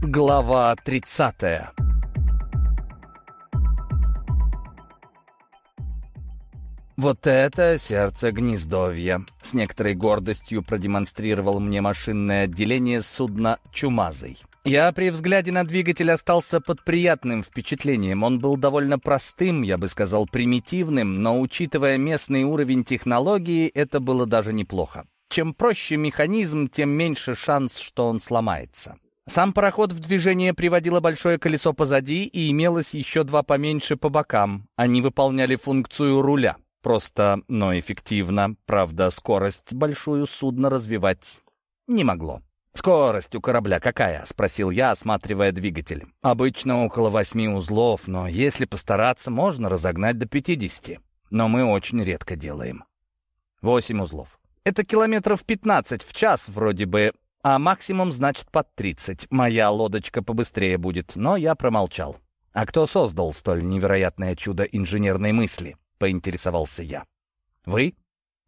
Глава 30 Вот это сердце гнездовья. С некоторой гордостью продемонстрировал мне машинное отделение судна «Чумазый». Я при взгляде на двигатель остался под приятным впечатлением. Он был довольно простым, я бы сказал, примитивным, но, учитывая местный уровень технологии, это было даже неплохо. Чем проще механизм, тем меньше шанс, что он сломается. Сам пароход в движение приводило большое колесо позади и имелось еще два поменьше по бокам. Они выполняли функцию руля. Просто, но эффективно. Правда, скорость большую судно развивать не могло. «Скорость у корабля какая?» — спросил я, осматривая двигатель. «Обычно около восьми узлов, но если постараться, можно разогнать до пятидесяти. Но мы очень редко делаем. Восемь узлов. Это километров пятнадцать в час вроде бы, а максимум значит под тридцать. Моя лодочка побыстрее будет, но я промолчал. А кто создал столь невероятное чудо инженерной мысли?» — поинтересовался я. «Вы?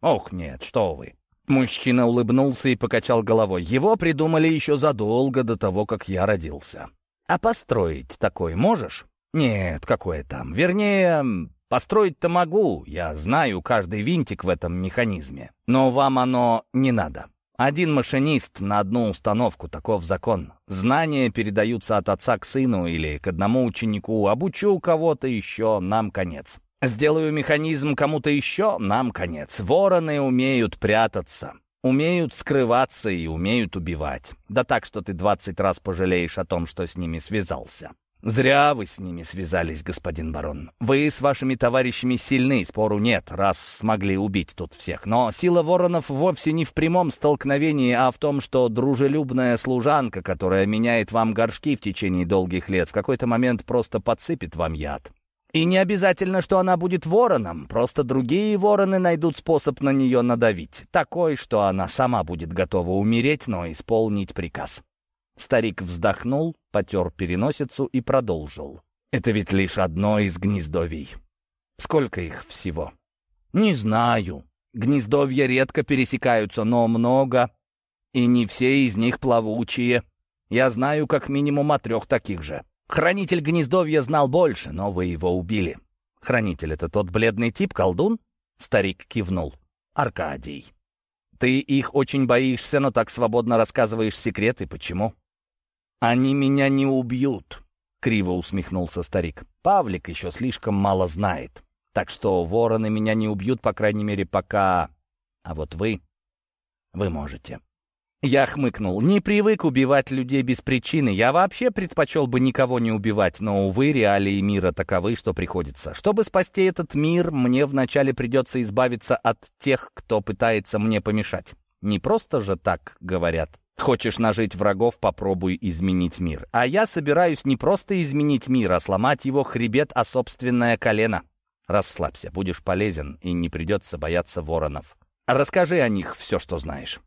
Ох, нет, что вы!» Мужчина улыбнулся и покачал головой. Его придумали еще задолго до того, как я родился. А построить такой можешь? Нет, какое там. Вернее, построить-то могу. Я знаю каждый винтик в этом механизме. Но вам оно не надо. Один машинист на одну установку, таков закон. Знания передаются от отца к сыну или к одному ученику. Обучу кого-то еще, нам конец. Сделаю механизм кому-то еще, нам конец. Вороны умеют прятаться, умеют скрываться и умеют убивать. Да так, что ты двадцать раз пожалеешь о том, что с ними связался. Зря вы с ними связались, господин барон. Вы с вашими товарищами сильны, спору нет, раз смогли убить тут всех. Но сила воронов вовсе не в прямом столкновении, а в том, что дружелюбная служанка, которая меняет вам горшки в течение долгих лет, в какой-то момент просто подсыпет вам яд. И не обязательно, что она будет вороном, просто другие вороны найдут способ на нее надавить, такой, что она сама будет готова умереть, но исполнить приказ. Старик вздохнул, потер переносицу и продолжил. «Это ведь лишь одно из гнездовий. Сколько их всего?» «Не знаю. Гнездовья редко пересекаются, но много, и не все из них плавучие. Я знаю как минимум о трех таких же». Хранитель гнездовья знал больше, но вы его убили. Хранитель — это тот бледный тип, колдун? Старик кивнул. Аркадий. Ты их очень боишься, но так свободно рассказываешь секреты. Почему? Они меня не убьют, — криво усмехнулся старик. Павлик еще слишком мало знает. Так что вороны меня не убьют, по крайней мере, пока... А вот вы... Вы можете. Я хмыкнул. Не привык убивать людей без причины. Я вообще предпочел бы никого не убивать, но, увы, реалии мира таковы, что приходится. Чтобы спасти этот мир, мне вначале придется избавиться от тех, кто пытается мне помешать. Не просто же так говорят. Хочешь нажить врагов, попробуй изменить мир. А я собираюсь не просто изменить мир, а сломать его хребет о собственное колено. Расслабься, будешь полезен, и не придется бояться воронов. Расскажи о них все, что знаешь.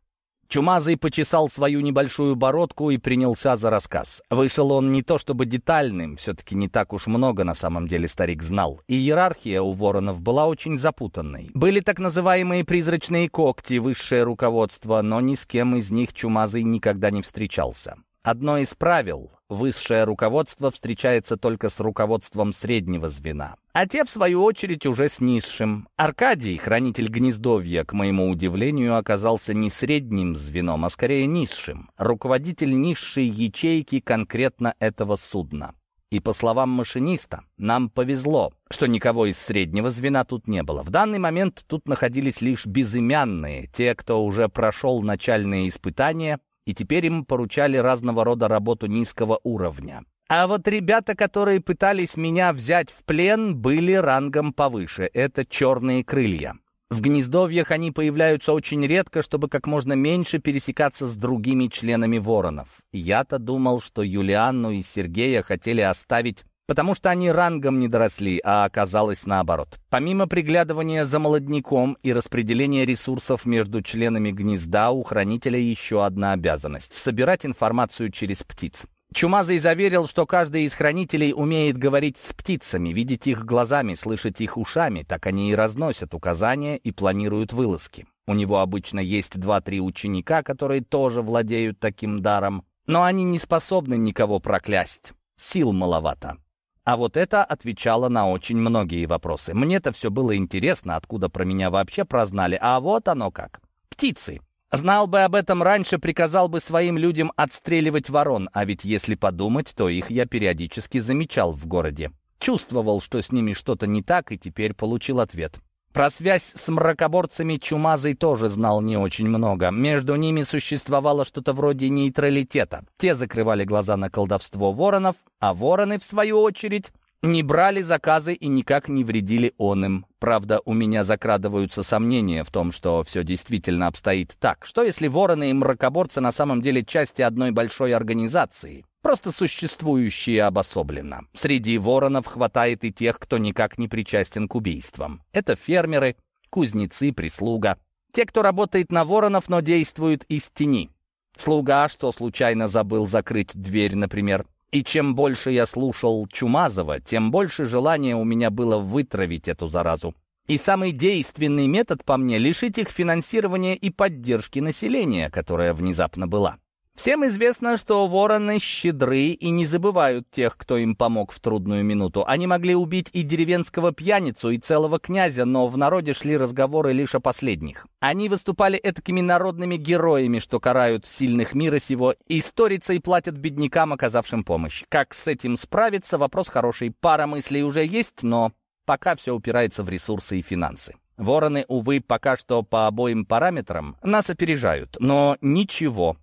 Чумазый почесал свою небольшую бородку и принялся за рассказ. Вышел он не то чтобы детальным, все-таки не так уж много на самом деле старик знал. И иерархия у воронов была очень запутанной. Были так называемые призрачные когти, высшее руководство, но ни с кем из них Чумазый никогда не встречался. Одно из правил — высшее руководство встречается только с руководством среднего звена. А те, в свою очередь, уже с низшим. Аркадий, хранитель гнездовья, к моему удивлению, оказался не средним звеном, а скорее низшим. Руководитель низшей ячейки конкретно этого судна. И по словам машиниста, нам повезло, что никого из среднего звена тут не было. В данный момент тут находились лишь безымянные, те, кто уже прошел начальные испытания и теперь им поручали разного рода работу низкого уровня. А вот ребята, которые пытались меня взять в плен, были рангом повыше. Это черные крылья. В гнездовьях они появляются очень редко, чтобы как можно меньше пересекаться с другими членами воронов. Я-то думал, что Юлианну и Сергея хотели оставить потому что они рангом не доросли, а оказалось наоборот. Помимо приглядывания за молодняком и распределения ресурсов между членами гнезда, у хранителя еще одна обязанность — собирать информацию через птиц. Чумазый заверил, что каждый из хранителей умеет говорить с птицами, видеть их глазами, слышать их ушами, так они и разносят указания и планируют вылазки. У него обычно есть два-три ученика, которые тоже владеют таким даром, Но они не способны никого проклясть. Сил маловато. А вот это отвечало на очень многие вопросы. Мне-то все было интересно, откуда про меня вообще прознали, а вот оно как. Птицы. Знал бы об этом раньше, приказал бы своим людям отстреливать ворон, а ведь если подумать, то их я периодически замечал в городе. Чувствовал, что с ними что-то не так, и теперь получил ответ. Про связь с мракоборцами Чумазый тоже знал не очень много. Между ними существовало что-то вроде нейтралитета. Те закрывали глаза на колдовство воронов, а вороны, в свою очередь, не брали заказы и никак не вредили он им. Правда, у меня закрадываются сомнения в том, что все действительно обстоит так. Что если вороны и мракоборцы на самом деле части одной большой организации? Просто существующие обособленно. Среди воронов хватает и тех, кто никак не причастен к убийствам. Это фермеры, кузнецы, прислуга. Те, кто работает на воронов, но действуют из тени. Слуга, что случайно забыл закрыть дверь, например. И чем больше я слушал Чумазова, тем больше желания у меня было вытравить эту заразу. И самый действенный метод, по мне, лишить их финансирования и поддержки населения, которая внезапно была. Всем известно, что вороны щедры и не забывают тех, кто им помог в трудную минуту. Они могли убить и деревенского пьяницу, и целого князя, но в народе шли разговоры лишь о последних. Они выступали этакими народными героями, что карают сильных мира сего и сторицей платят беднякам, оказавшим помощь. Как с этим справиться, вопрос хороший. Пара мыслей уже есть, но пока все упирается в ресурсы и финансы. Вороны, увы, пока что по обоим параметрам нас опережают, но ничего,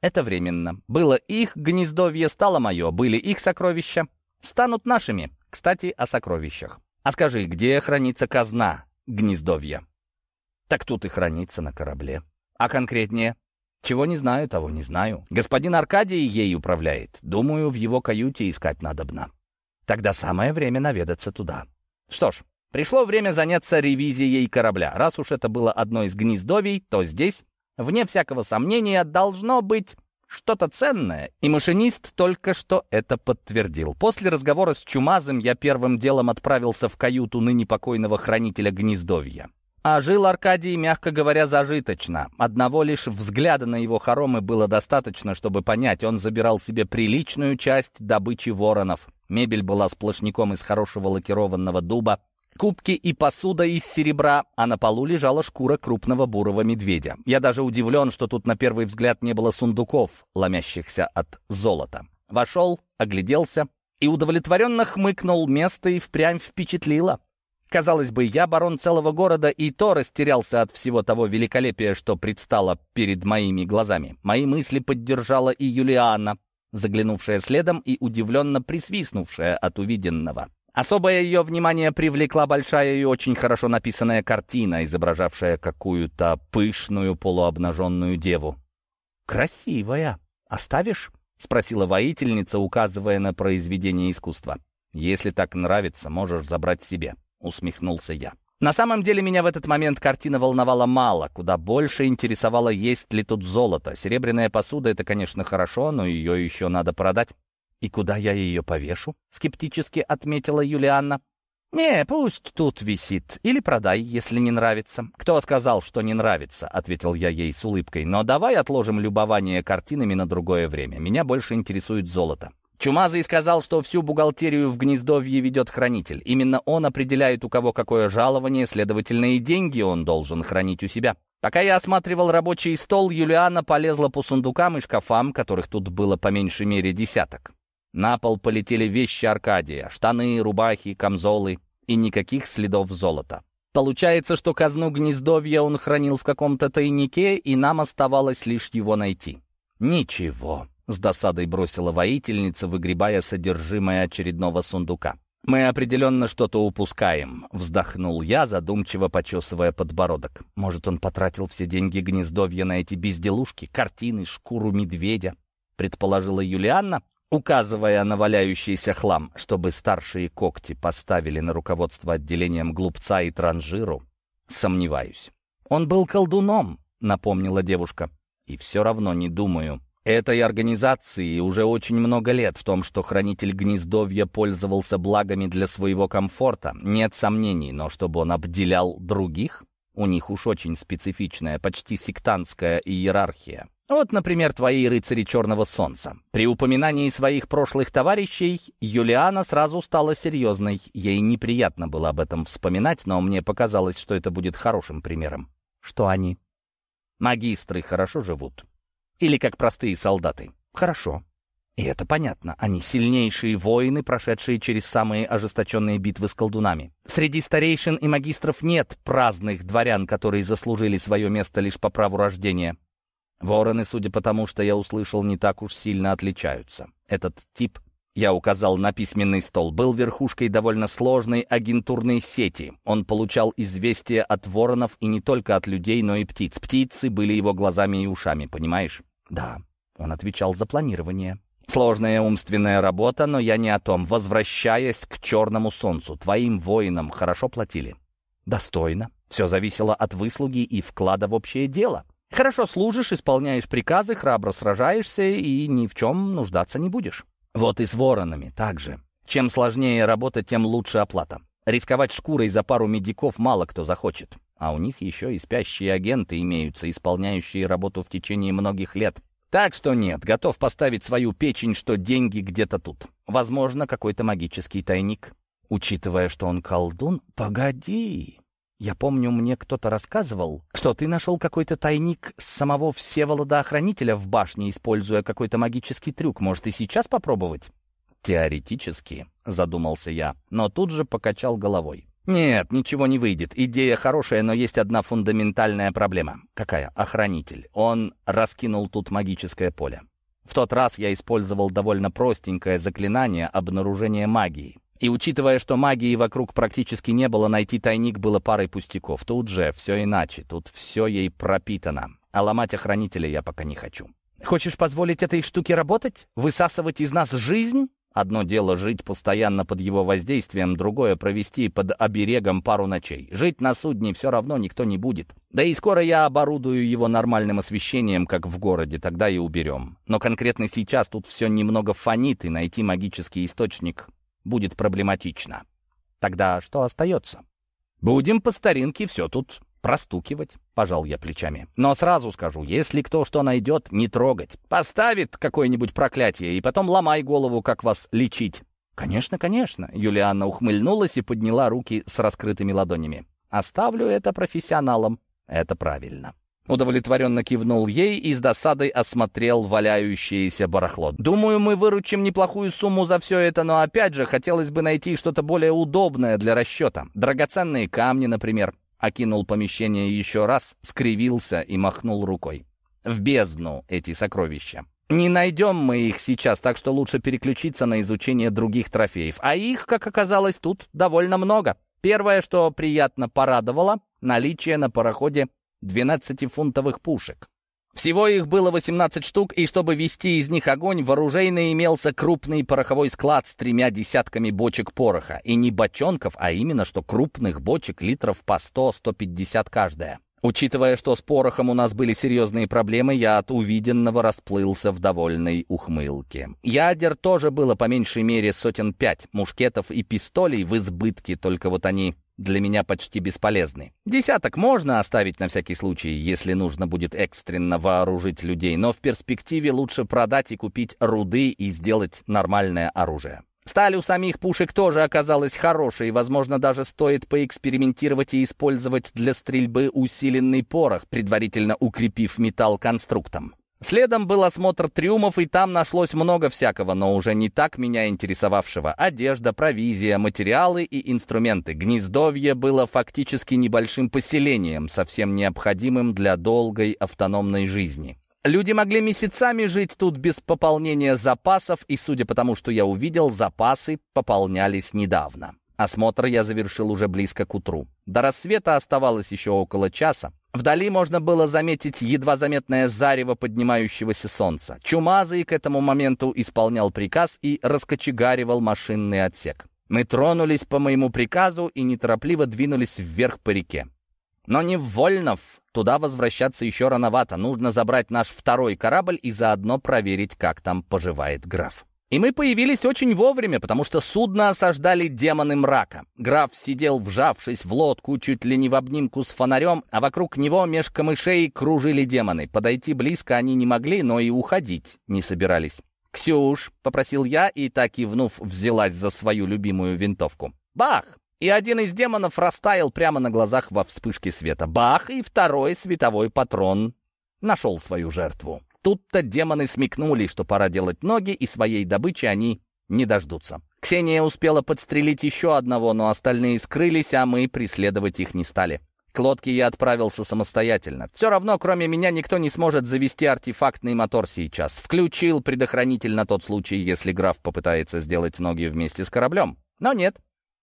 это временно. Было их гнездовье, стало мое. Были их сокровища, станут нашими. Кстати, о сокровищах. А скажи, где хранится казна гнездовья? Так тут и хранится на корабле. А конкретнее? Чего не знаю, того не знаю. Господин Аркадий ей управляет. Думаю, в его каюте искать надобно. Тогда самое время наведаться туда. Что ж, пришло время заняться ревизией корабля. Раз уж это было одно из гнездовий, то здесь Вне всякого сомнения, должно быть что-то ценное, и машинист только что это подтвердил. После разговора с Чумазом я первым делом отправился в каюту ныне покойного хранителя гнездовья. А жил Аркадий, мягко говоря, зажиточно. Одного лишь взгляда на его хоромы было достаточно, чтобы понять, он забирал себе приличную часть добычи воронов. Мебель была сплошняком из хорошего лакированного дуба, кубки и посуда из серебра, а на полу лежала шкура крупного бурого медведя. Я даже удивлен, что тут на первый взгляд не было сундуков, ломящихся от золота. Вошел, огляделся и удовлетворенно хмыкнул, место и впрямь впечатлило. Казалось бы, я барон целого города и то растерялся от всего того великолепия, что предстало перед моими глазами. Мои мысли поддержала и Юлиана, заглянувшая следом и удивленно присвистнувшая от увиденного. Особое ее внимание привлекла большая и очень хорошо написанная картина, изображавшая какую-то пышную полуобнаженную деву. «Красивая. Оставишь?» — спросила воительница, указывая на произведение искусства. «Если так нравится, можешь забрать себе», — усмехнулся я. На самом деле меня в этот момент картина волновала мало, куда больше интересовало, есть ли тут золото. Серебряная посуда — это, конечно, хорошо, но ее еще надо продать. «И куда я ее повешу?» — скептически отметила Юлианна. «Не, пусть тут висит. Или продай, если не нравится». «Кто сказал, что не нравится?» — ответил я ей с улыбкой. «Но давай отложим любование картинами на другое время. Меня больше интересует золото». Чумазый сказал, что всю бухгалтерию в гнездовье ведет хранитель. Именно он определяет, у кого какое жалование, следовательно, и деньги он должен хранить у себя. Пока я осматривал рабочий стол, Юлиана полезла по сундукам и шкафам, которых тут было по меньшей мере десяток. На пол полетели вещи Аркадия, штаны, рубахи, камзолы и никаких следов золота. Получается, что казну гнездовья он хранил в каком-то тайнике, и нам оставалось лишь его найти. «Ничего», — с досадой бросила воительница, выгребая содержимое очередного сундука. «Мы определенно что-то упускаем», — вздохнул я, задумчиво почесывая подбородок. «Может, он потратил все деньги гнездовья на эти безделушки, картины, шкуру медведя?» — предположила Юлианна, указывая на валяющийся хлам, чтобы старшие когти поставили на руководство отделением глупца и транжиру, сомневаюсь. «Он был колдуном», — напомнила девушка. «И все равно не думаю. Этой организации уже очень много лет в том, что хранитель гнездовья пользовался благами для своего комфорта, нет сомнений, но чтобы он обделял других, у них уж очень специфичная, почти сектантская иерархия. Вот, например, твои рыцари Черного Солнца. При упоминании своих прошлых товарищей Юлиана сразу стала серьезной. Ей неприятно было об этом вспоминать, но мне показалось, что это будет хорошим примером. Что они? Магистры хорошо живут. Или как простые солдаты. Хорошо. И это понятно. Они сильнейшие воины, прошедшие через самые ожесточенные битвы с колдунами. Среди старейшин и магистров нет праздных дворян, которые заслужили свое место лишь по праву рождения. Вороны, судя по тому, что я услышал, не так уж сильно отличаются. Этот тип, я указал на письменный стол, был верхушкой довольно сложной агентурной сети. Он получал известия от воронов и не только от людей, но и птиц. Птицы были его глазами и ушами, понимаешь? Да, он отвечал за планирование. Сложная умственная работа, но я не о том. Возвращаясь к черному солнцу, твоим воинам хорошо платили? Достойно. Все зависело от выслуги и вклада в общее дело. Хорошо служишь, исполняешь приказы, храбро сражаешься и ни в чем нуждаться не будешь. Вот и с воронами так же. Чем сложнее работа, тем лучше оплата. Рисковать шкурой за пару медиков мало кто захочет. А у них еще и спящие агенты имеются, исполняющие работу в течение многих лет. Так что нет, готов поставить свою печень, что деньги где-то тут. Возможно, какой-то магический тайник. Учитывая, что он колдун, погоди. Я помню, мне кто-то рассказывал, что ты нашел какой-то тайник с самого Всеволода-охранителя в башне, используя какой-то магический трюк. Может, и сейчас попробовать? Теоретически, задумался я, но тут же покачал головой. Нет, ничего не выйдет. Идея хорошая, но есть одна фундаментальная проблема. Какая? Охранитель. Он раскинул тут магическое поле. В тот раз я использовал довольно простенькое заклинание обнаружения магии. И учитывая, что магии вокруг практически не было, найти тайник было парой пустяков. Тут же все иначе, тут все ей пропитано. А ломать охранителя я пока не хочу. Хочешь позволить этой штуке работать? Высасывать из нас жизнь? Одно дело жить постоянно под его воздействием, другое — провести под оберегом пару ночей. Жить на судне все равно никто не будет. Да и скоро я оборудую его нормальным освещением, как в городе, тогда и уберем. Но конкретно сейчас тут все немного фонит, и найти магический источник будет проблематично. Тогда что остается? Будем по старинке все тут простукивать, пожал я плечами. Но сразу скажу, если кто что найдет, не трогать. Поставит какое-нибудь проклятие, и потом ломай голову, как вас лечить. «Конечно, конечно», — Юлианна ухмыльнулась и подняла руки с раскрытыми ладонями. «Оставлю это профессионалам. Это правильно». Удовлетворенно кивнул ей и с досадой осмотрел валяющееся барахло. «Думаю, мы выручим неплохую сумму за все это, но опять же, хотелось бы найти что-то более удобное для расчета. Драгоценные камни, например». Окинул помещение еще раз, скривился и махнул рукой. «В бездну эти сокровища. Не найдем мы их сейчас, так что лучше переключиться на изучение других трофеев. А их, как оказалось, тут довольно много. Первое, что приятно порадовало, наличие на пароходе 12-фунтовых пушек. Всего их было 18 штук, и чтобы вести из них огонь, в оружейной имелся крупный пороховой склад с тремя десятками бочек пороха. И не бочонков, а именно что крупных бочек литров по 100-150 каждая. Учитывая, что с порохом у нас были серьезные проблемы, я от увиденного расплылся в довольной ухмылке. Ядер тоже было по меньшей мере сотен пять, мушкетов и пистолей в избытке, только вот они для меня почти бесполезны. Десяток можно оставить на всякий случай, если нужно будет экстренно вооружить людей, но в перспективе лучше продать и купить руды и сделать нормальное оружие. Сталь у самих пушек тоже оказалась хорошей, возможно, даже стоит поэкспериментировать и использовать для стрельбы усиленный порох, предварительно укрепив металл конструктом. Следом был осмотр трюмов, и там нашлось много всякого, но уже не так меня интересовавшего. Одежда, провизия, материалы и инструменты. Гнездовье было фактически небольшим поселением, совсем необходимым для долгой автономной жизни. Люди могли месяцами жить тут без пополнения запасов, и, судя по тому, что я увидел, запасы пополнялись недавно. Осмотр я завершил уже близко к утру. До рассвета оставалось еще около часа. Вдали можно было заметить едва заметное зарево поднимающегося солнца. Чумазый к этому моменту исполнял приказ и раскочегаривал машинный отсек. Мы тронулись по моему приказу и неторопливо двинулись вверх по реке. Но не в. Туда возвращаться еще рановато. Нужно забрать наш второй корабль и заодно проверить, как там поживает граф. И мы появились очень вовремя, потому что судно осаждали демоны мрака. Граф сидел, вжавшись в лодку, чуть ли не в обнимку с фонарем, а вокруг него меж камышей кружили демоны. Подойти близко они не могли, но и уходить не собирались. «Ксюш», — попросил я, и так кивнув, взялась за свою любимую винтовку. «Бах!» И один из демонов растаял прямо на глазах во вспышке света. Бах! И второй световой патрон нашел свою жертву. Тут-то демоны смекнули, что пора делать ноги, и своей добычи они не дождутся. Ксения успела подстрелить еще одного, но остальные скрылись, а мы преследовать их не стали. К лодке я отправился самостоятельно. Все равно, кроме меня, никто не сможет завести артефактный мотор сейчас. Включил предохранитель на тот случай, если граф попытается сделать ноги вместе с кораблем. Но нет,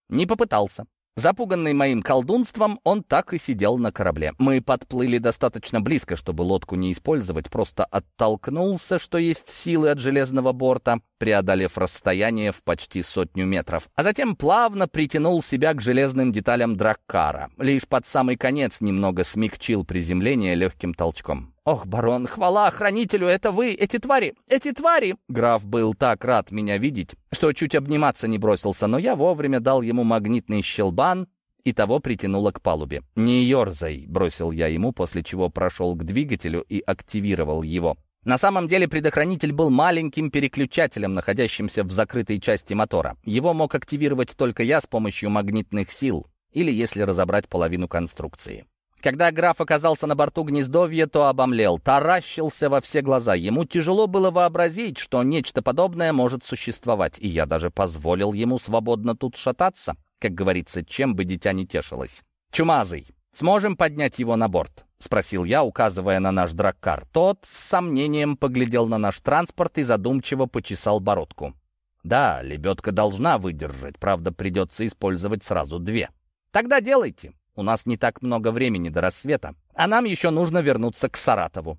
не попытался. Запуганный моим колдунством, он так и сидел на корабле. Мы подплыли достаточно близко, чтобы лодку не использовать, просто оттолкнулся, что есть силы от железного борта, преодолев расстояние в почти сотню метров, а затем плавно притянул себя к железным деталям Драккара. Лишь под самый конец немного смягчил приземление легким толчком. «Ох, барон, хвала хранителю, это вы, эти твари, эти твари!» Граф был так рад меня видеть, что чуть обниматься не бросился, но я вовремя дал ему магнитный щелбан, и того притянуло к палубе. «Не ерзай», — бросил я ему, после чего прошел к двигателю и активировал его. На самом деле предохранитель был маленьким переключателем, находящимся в закрытой части мотора. Его мог активировать только я с помощью магнитных сил, или если разобрать половину конструкции. Когда граф оказался на борту гнездовья, то обомлел, таращился во все глаза. Ему тяжело было вообразить, что нечто подобное может существовать, и я даже позволил ему свободно тут шататься, как говорится, чем бы дитя не тешилось. «Чумазый, сможем поднять его на борт?» — спросил я, указывая на наш драккар. Тот с сомнением поглядел на наш транспорт и задумчиво почесал бородку. «Да, лебедка должна выдержать, правда, придется использовать сразу две». «Тогда делайте», у нас не так много времени до рассвета, а нам еще нужно вернуться к Саратову».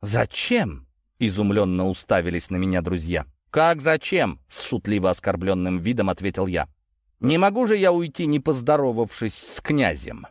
«Зачем?» — изумленно уставились на меня друзья. «Как зачем?» — с шутливо оскорбленным видом ответил я. «Не могу же я уйти, не поздоровавшись с князем».